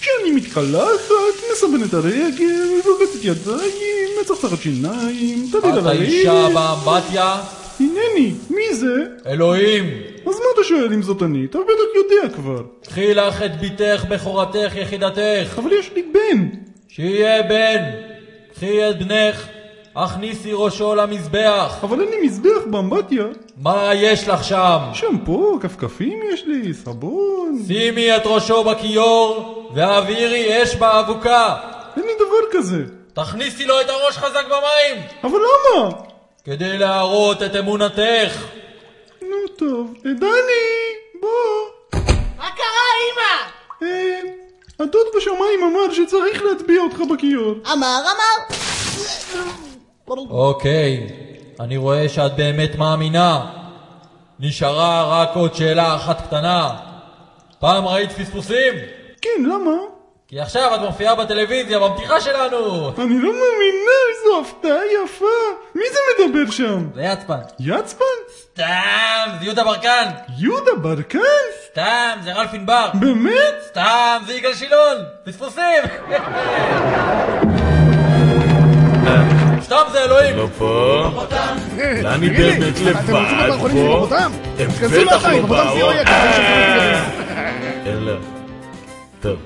כשאני מתקלחת, מסבנת הרגל, רובצת ידיים, מצחצחת שיניים, את האישה באמבטיה? הנני, מי זה? אלוהים! אז מה אתה שואל אם זאת אני? אתה בטח יודע כבר. קחי לך את בתך, בכורתך, יחידתך. אבל יש לי בן. שיהיה בן. קחי את בנך, הכניסי ראשו למזבח. אבל אין לי מזבח באמבטיה. מה יש לך שם? שמפו, כפכפים יש לי, סבון. שימי את ראשו בכיור, והעבירי אש באבוקה. אין לי דבר כזה. תכניסי לו את הראש חזק במים! אבל למה? כדי להראות את אמונתך. נו טוב, דני, בוא. מה קרה, אמא? אה, הדוד בשמיים אמר שצריך להטביע אותך בכיור. אמר, אמר. אוקיי, אני רואה שאת באמת מאמינה. נשארה רק עוד שאלה אחת קטנה. פעם ראית פספוסים? כן, למה? כי עכשיו את מופיעה בטלוויזיה בבדיחה שלנו! אני לא מאמינה, איזו הפתעה יפה! מי זה מדבר שם? זה יצפן. יצפן? סתם, זה יהודה ברקן! יהודה ברקן? סתם, זה רלף ענבר! באמת? סתם, זה יגאל שילון! פספוסים! זה אלוהים! לא פה. דני באמת לבד פה. הם בטח לא באו. אלא. טוב.